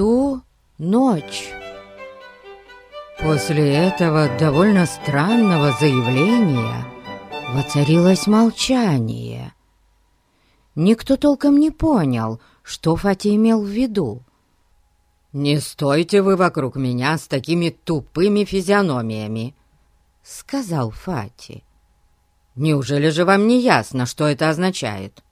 ту ночь. После этого довольно странного заявления воцарилось молчание. Никто толком не понял, что Фати имел в виду. «Не стойте вы вокруг меня с такими тупыми физиономиями», — сказал Фати. «Неужели же вам не ясно, что это означает?»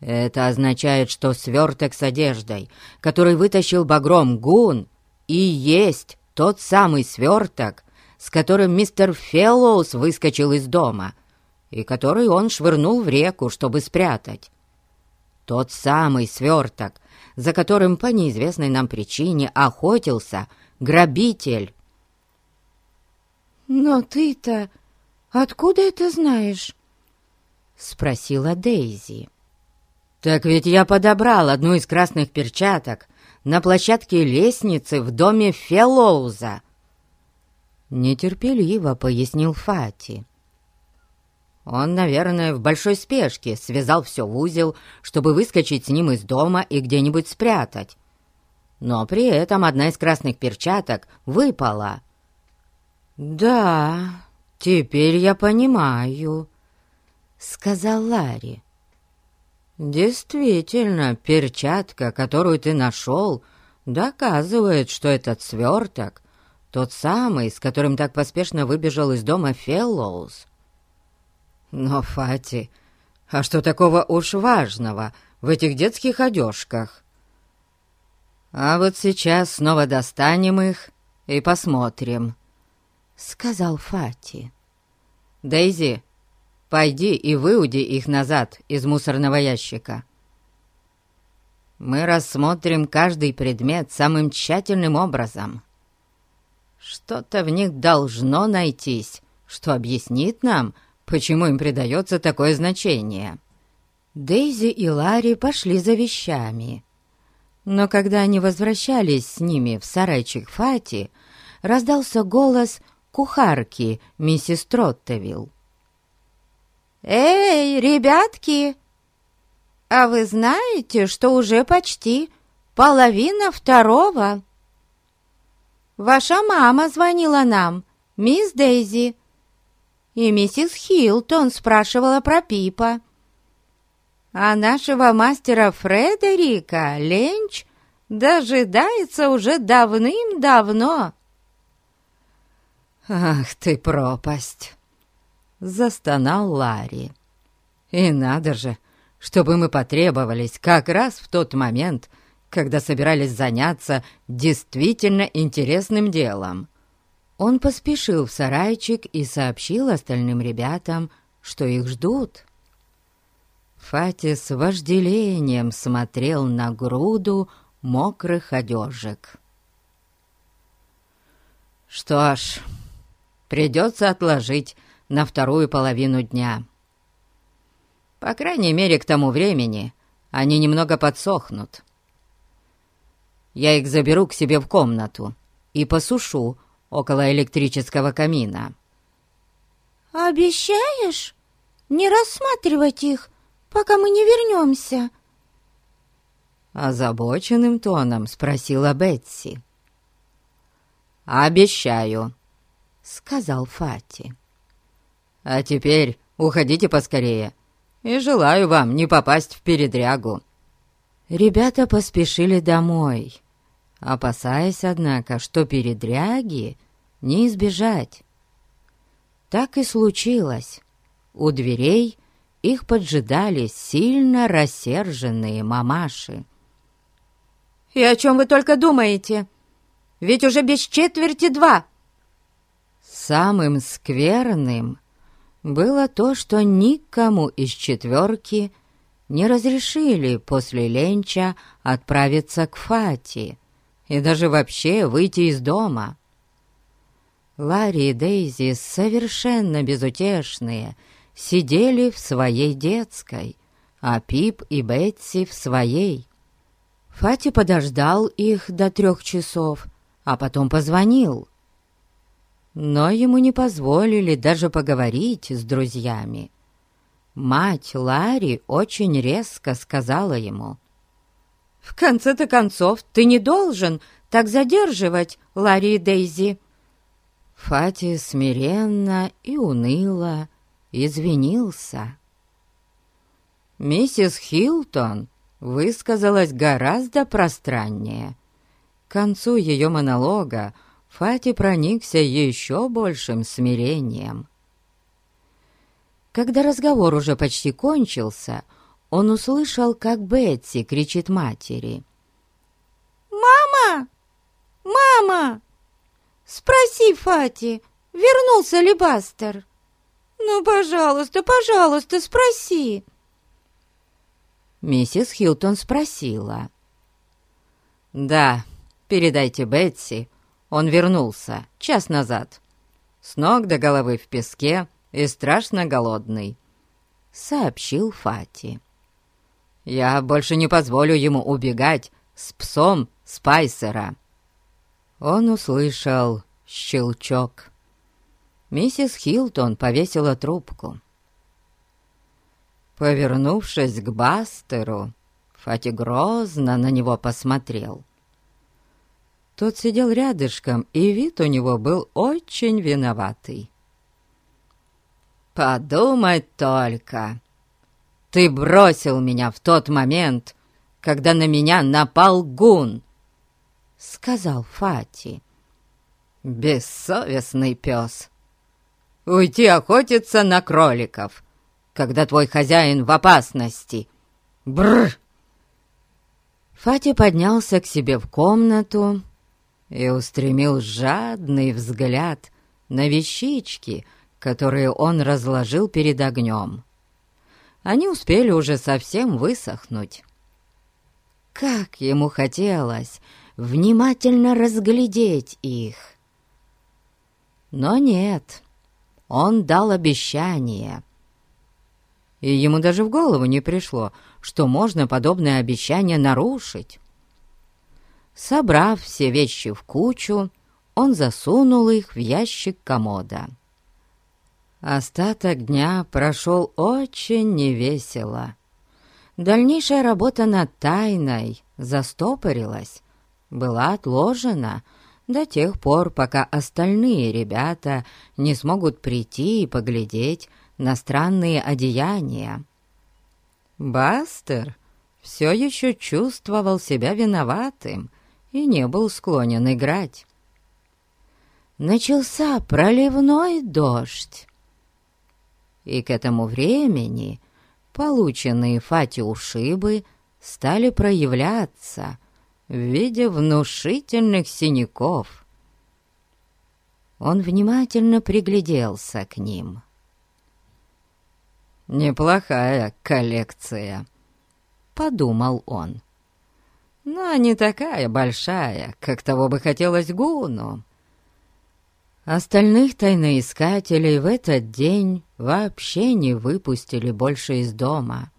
«Это означает, что сверток с одеждой, который вытащил багром Гун, и есть тот самый сверток, с которым мистер Феллоус выскочил из дома, и который он швырнул в реку, чтобы спрятать. Тот самый сверток, за которым по неизвестной нам причине охотился грабитель. «Но ты-то откуда это знаешь?» — спросила Дейзи. «Так ведь я подобрал одну из красных перчаток на площадке лестницы в доме Феллоуза!» Нетерпеливо пояснил Фати. Он, наверное, в большой спешке связал все в узел, чтобы выскочить с ним из дома и где-нибудь спрятать. Но при этом одна из красных перчаток выпала. «Да, теперь я понимаю», — сказал Ларри. «Действительно, перчатка, которую ты нашел, доказывает, что этот сверток — тот самый, с которым так поспешно выбежал из дома Феллоус. Но, Фати, а что такого уж важного в этих детских одежках? А вот сейчас снова достанем их и посмотрим, — сказал Фати. Дейзи, пойди и выуди их назад из мусорного ящика. Мы рассмотрим каждый предмет самым тщательным образом. Что-то в них должно найтись, что объяснит нам, — почему им придается такое значение. Дейзи и Ларри пошли за вещами. Но когда они возвращались с ними в сарайчик Фати, раздался голос кухарки миссис Троттевилл. «Эй, ребятки! А вы знаете, что уже почти половина второго?» «Ваша мама звонила нам, мисс Дейзи, и миссис Хилтон спрашивала про Пипа. А нашего мастера Фредерика Ленч дожидается уже давным-давно. «Ах ты пропасть!» — застонал Ларри. «И надо же, чтобы мы потребовались как раз в тот момент, когда собирались заняться действительно интересным делом. Он поспешил в сарайчик и сообщил остальным ребятам, что их ждут. Фати с вожделением смотрел на груду мокрых одежек. «Что ж, придется отложить на вторую половину дня. По крайней мере, к тому времени они немного подсохнут. Я их заберу к себе в комнату и посушу около электрического камина. «Обещаешь не рассматривать их, пока мы не вернемся?» Озабоченным тоном спросила Бетси. «Обещаю», — сказал Фати. «А теперь уходите поскорее, и желаю вам не попасть в передрягу». Ребята поспешили домой опасаясь, однако, что передряги не избежать. Так и случилось. У дверей их поджидали сильно рассерженные мамаши. «И о чем вы только думаете? Ведь уже без четверти два!» Самым скверным было то, что никому из четверки не разрешили после ленча отправиться к Фати, и даже вообще выйти из дома. Ларри и Дейзи, совершенно безутешные, сидели в своей детской, а Пип и Бетси в своей. Фати подождал их до трех часов, а потом позвонил. Но ему не позволили даже поговорить с друзьями. Мать Ларри очень резко сказала ему — В конце-то концов, ты не должен так задерживать Ларри и Дейзи». Фати смиренно и уныло извинился. Миссис Хилтон высказалась гораздо пространнее. К концу ее монолога Фати проникся еще большим смирением. Когда разговор уже почти кончился, он услышал, как Бетси кричит матери. «Мама! Мама! Спроси Фати, вернулся ли Бастер? Ну, пожалуйста, пожалуйста, спроси!» Миссис Хилтон спросила. «Да, передайте Бетси, он вернулся час назад, с ног до головы в песке и страшно голодный», — сообщил Фати. «Я больше не позволю ему убегать с псом Спайсера». Он услышал щелчок. Миссис Хилтон повесила трубку. Повернувшись к Бастеру, Фати грозно на него посмотрел. Тот сидел рядышком, и вид у него был очень виноватый. «Подумать только! Ты бросил меня в тот момент, когда на меня напал гун!» — сказал Фати. «Бессовестный пес! Уйти охотиться на кроликов, когда твой хозяин в опасности! Бррр!» Фати поднялся к себе в комнату и устремил жадный взгляд на вещички, которые он разложил перед огнем. Они успели уже совсем высохнуть. Как ему хотелось внимательно разглядеть их! Но нет, он дал обещание. И ему даже в голову не пришло, что можно подобное обещание нарушить. Собрав все вещи в кучу, он засунул их в ящик комода. Остаток дня прошел очень невесело. Дальнейшая работа над тайной застопорилась, была отложена до тех пор, пока остальные ребята не смогут прийти и поглядеть на странные одеяния. Бастер все еще чувствовал себя виноватым и не был склонен играть. Начался проливной дождь, и к этому времени полученные Фати ушибы стали проявляться в виде внушительных синяков. Он внимательно пригляделся к ним. «Неплохая коллекция», — подумал он но не такая большая, как того бы хотелось Гуну. Остальных тайноискателей в этот день вообще не выпустили больше из дома.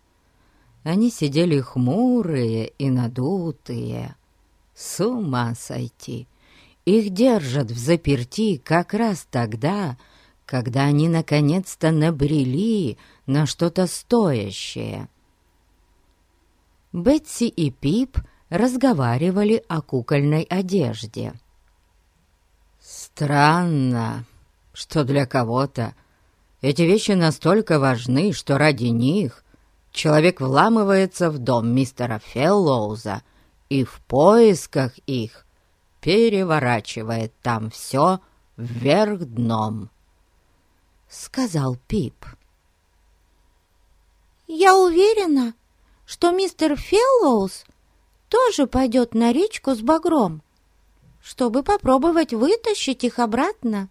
Они сидели хмурые и надутые. С ума сойти! Их держат в заперти как раз тогда, когда они наконец-то набрели на что-то стоящее. Бетси и Пип — разговаривали о кукольной одежде. Странно, что для кого-то эти вещи настолько важны, что ради них человек вламывается в дом мистера Феллоуза и в поисках их переворачивает там все вверх дном, — сказал Пип. «Я уверена, что мистер Феллоуз тоже пойдет на речку с багром, чтобы попробовать вытащить их обратно»,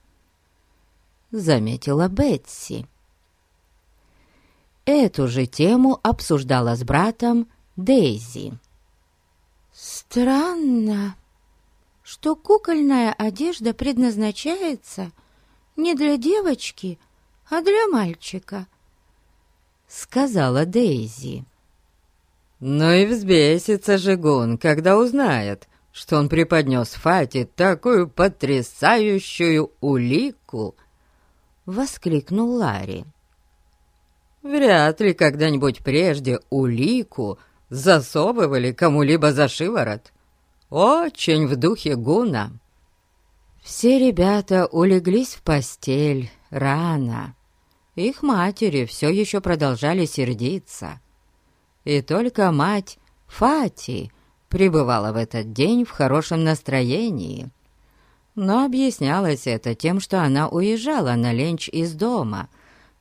— заметила Бетси. Эту же тему обсуждала с братом Дейзи. «Странно, что кукольная одежда предназначается не для девочки, а для мальчика», — сказала Дейзи. Ну и взбесится Жигун, когда узнает, что он преподнес Фате такую потрясающую улику!» — воскликнул Ларри. «Вряд ли когда-нибудь прежде улику засовывали кому-либо за шиворот. Очень в духе гуна. Все ребята улеглись в постель рано. Их матери все еще продолжали сердиться. И только мать Фати пребывала в этот день в хорошем настроении. Но объяснялось это тем, что она уезжала на ленч из дома,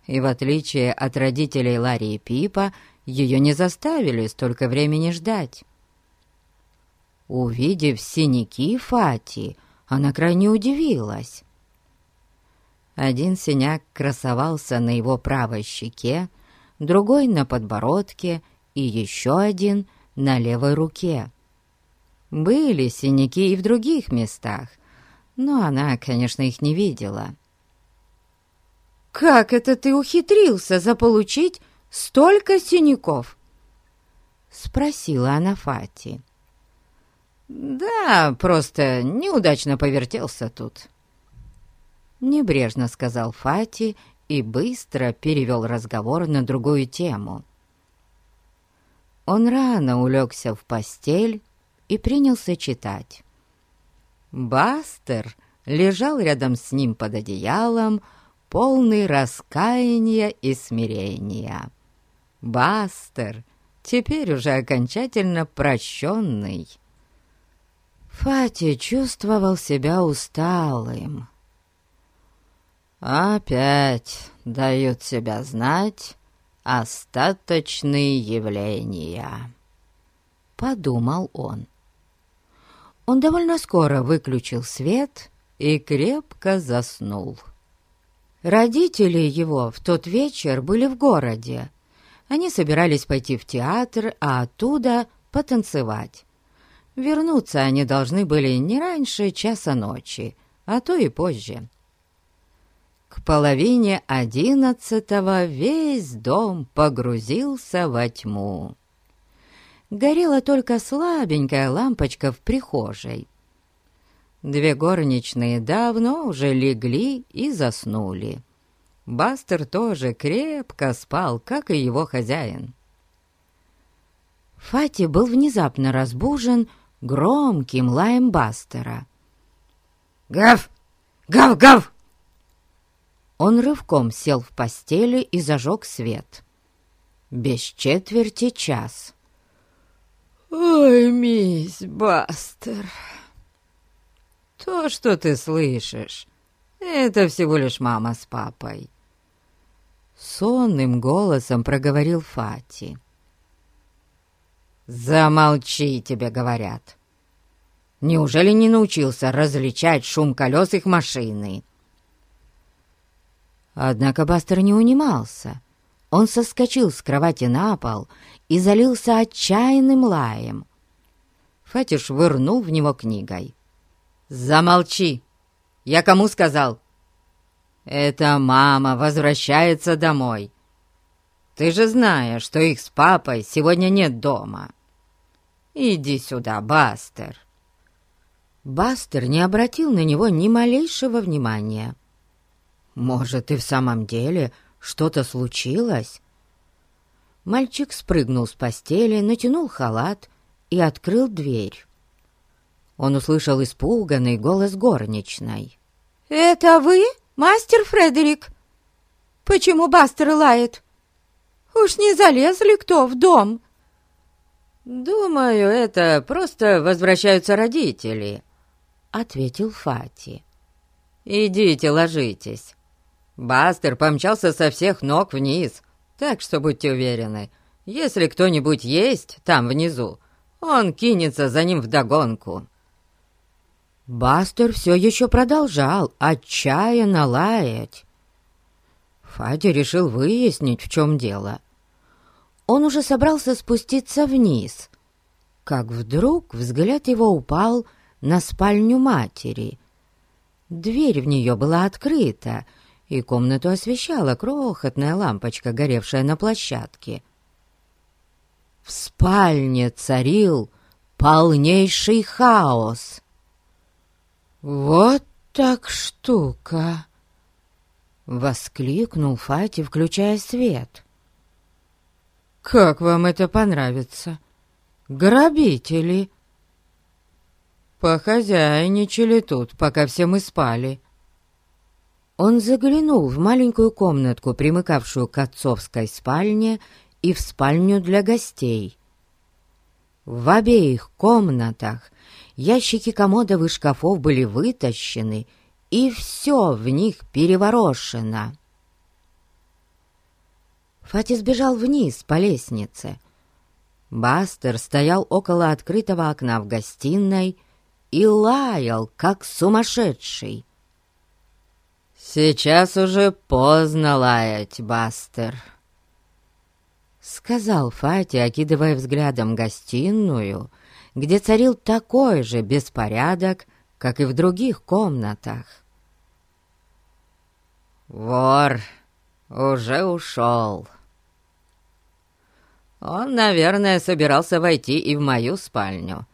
и в отличие от родителей Ларри и Пипа, ее не заставили столько времени ждать. Увидев синяки Фати, она крайне удивилась. Один синяк красовался на его правой щеке, другой на подбородке и еще один на левой руке. Были синяки и в других местах, но она, конечно, их не видела. «Как это ты ухитрился заполучить столько синяков?» — спросила она Фати. «Да, просто неудачно повертелся тут», — небрежно сказал Фати и быстро перевел разговор на другую тему. Он рано улегся в постель и принялся читать. Бастер лежал рядом с ним под одеялом, полный раскаяния и смирения. Бастер, теперь уже окончательно прощенный. Фати чувствовал себя усталым. Опять дают себя знать остаточные явления, подумал он. Он довольно скоро выключил свет и крепко заснул. Родители его в тот вечер были в городе. Они собирались пойти в театр, а оттуда потанцевать. Вернуться они должны были не раньше часа ночи, а то и позже. К половине одиннадцатого весь дом погрузился во тьму горела только слабенькая лампочка в прихожей. Две горничные давно уже легли и заснули. Бастер тоже крепко спал, как и его хозяин. Фати был внезапно разбужен громким лаем Бастера. «Гав! Гав-гав!» Он рывком сел в постели и зажег свет. Без четверти час. «Ой, мисс Бастер, то, что ты слышишь, это всего лишь мама с папой». Сонным голосом проговорил Фати. «Замолчи, тебе говорят. Неужели не научился различать шум колес их машины?» Однако Бастер не унимался. Он соскочил с кровати на пол и залился отчаянным лаем. Фатиш вырнул в него книгой. «Замолчи! Я кому сказал?» «Это мама возвращается домой. Ты же знаешь, что их с папой сегодня нет дома. Иди сюда, Бастер!» Бастер не обратил на него ни малейшего внимания. «Может, и в самом деле что-то случилось?» Мальчик спрыгнул с постели, натянул халат и открыл дверь. Он услышал испуганный голос горничной. «Это вы, мастер Фредерик? Почему Бастер лает? Уж не залезли кто в дом?» «Думаю, это просто возвращаются родители», — ответил Фати. «Идите, ложитесь. Бастер помчался со всех ног вниз, так что будьте уверены, если кто-нибудь есть там внизу, он кинется за ним вдогонку». Бастер все еще продолжал отчаянно лаять. Фадя решил выяснить, в чем дело. Он уже собрался спуститься вниз, как вдруг взгляд его упал на спальню матери. Дверь в нее была открыта, и комнату освещала крохотная лампочка, горевшая на площадке. В спальне царил полнейший хаос. «Вот так штука!» — воскликнул Фати, включая свет. «Как вам это понравится, грабители похозяйничали тут, пока все мы спали. Он заглянул в маленькую комнатку, примыкавшую к отцовской спальне, и в спальню для гостей. В обеих комнатах ящики комодов и шкафов были вытащены, и все в них переворошено. Фати сбежал вниз по лестнице. Бастер стоял около открытого окна в гостиной и лаял, как сумасшедший. «Сейчас уже поздно лаять, Бастер», — сказал Фати, окидывая взглядом гостиную, где царил такой же беспорядок, как и в других комнатах. «Вор уже ушел». Он, наверное, собирался войти и в мою спальню,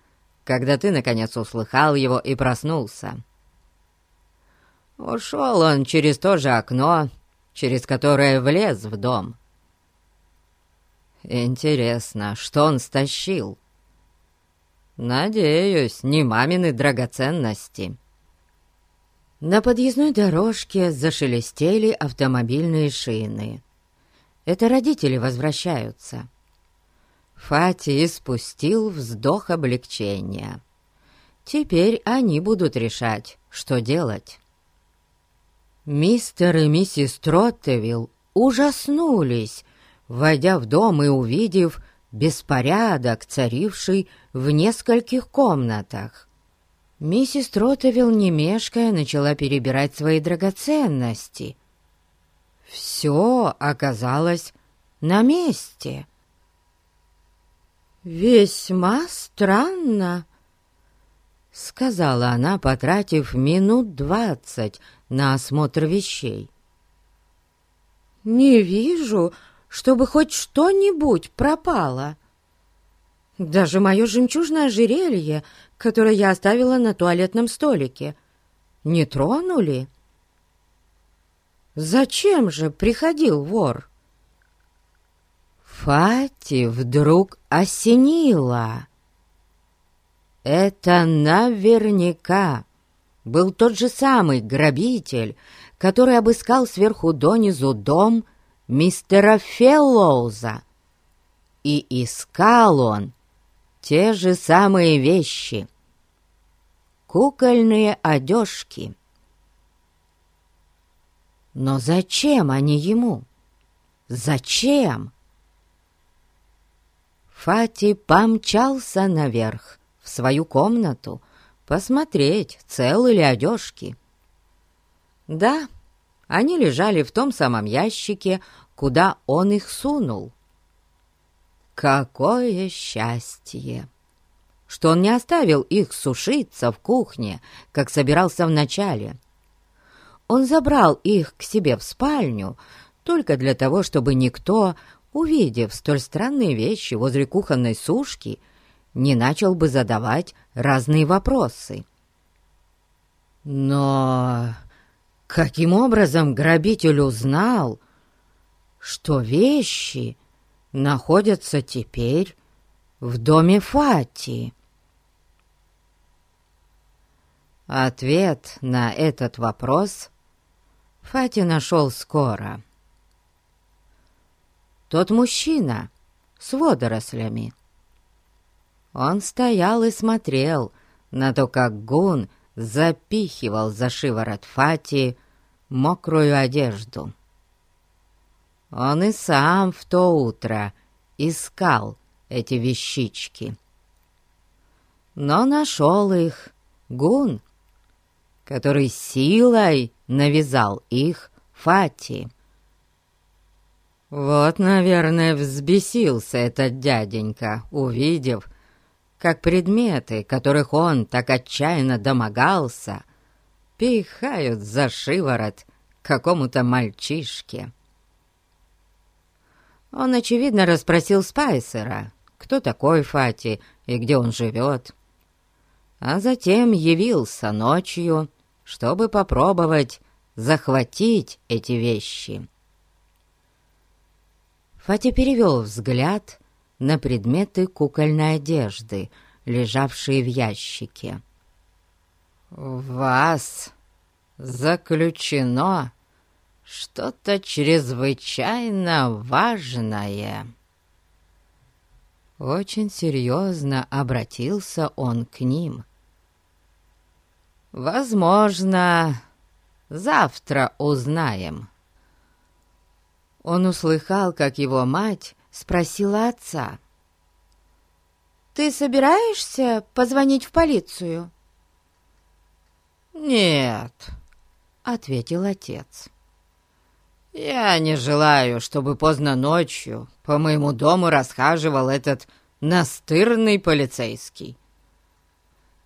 когда ты, наконец, услыхал его и проснулся. Ушел он через то же окно, через которое влез в дом. Интересно, что он стащил? Надеюсь, не мамины драгоценности. На подъездной дорожке зашелестели автомобильные шины. Это родители возвращаются. Фати испустил вздох облегчения. Теперь они будут решать, что делать. Мистер и миссис Троттевилл ужаснулись, войдя в дом и увидев беспорядок, царивший в нескольких комнатах. Миссис Троттевилл, не мешкая, начала перебирать свои драгоценности. Все оказалось на месте. «Весьма странно», — сказала она, потратив минут двадцать на осмотр вещей. «Не вижу, чтобы хоть что-нибудь пропало. Даже мое жемчужное ожерелье, которое я оставила на туалетном столике, не тронули. Зачем же приходил вор?» Фати вдруг осенило. Это наверняка был тот же самый грабитель, который обыскал сверху донизу дом мистера Феллоуза. И искал он те же самые вещи. Кукольные одежки. Но зачем они ему? Зачем? Фати помчался наверх, в свою комнату, посмотреть, целы ли одежки. Да, они лежали в том самом ящике, куда он их сунул. Какое счастье! Что он не оставил их сушиться в кухне, как собирался вначале. Он забрал их к себе в спальню только для того, чтобы никто, увидев столь странные вещи возле кухонной сушки, не начал бы задавать разные вопросы. Но каким образом грабитель узнал, что вещи находятся теперь в доме Фати? Ответ на этот вопрос Фати нашел скоро. Тот мужчина с водорослями — он стоял и смотрел на то, как Гун запихивал за шиворот Фати мокрую одежду. Он и сам в то утро искал эти вещички. Но нашел их Гун, который силой навязал их Фати. Вот, наверное, взбесился этот дяденька, увидев, как предметы, которых он так отчаянно домогался, пихают за шиворот какому-то мальчишке. Он, очевидно, расспросил Спайсера, кто такой Фати и где он живет, а затем явился ночью, чтобы попробовать захватить эти вещи. Фати перевел взгляд на предметы кукольной одежды, лежавшие в ящике. «Вас заключено что-то чрезвычайно важное». Очень серьезно обратился он к ним. «Возможно, завтра узнаем». Он услыхал, как его мать спросила отца. «Ты собираешься позвонить в полицию?» «Нет», — ответил отец. «Я не желаю, чтобы поздно ночью по моему дому расхаживал этот настырный полицейский.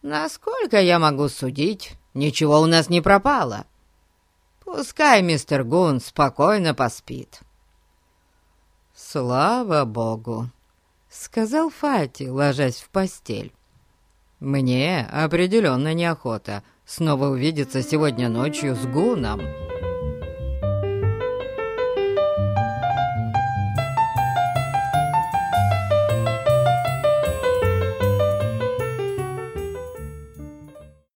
Насколько я могу судить, ничего у нас не пропало. Пускай мистер Гун спокойно поспит». «Слава богу!» — сказал Фати, ложась в постель. «Мне определенно неохота снова увидеться сегодня ночью с Гуном».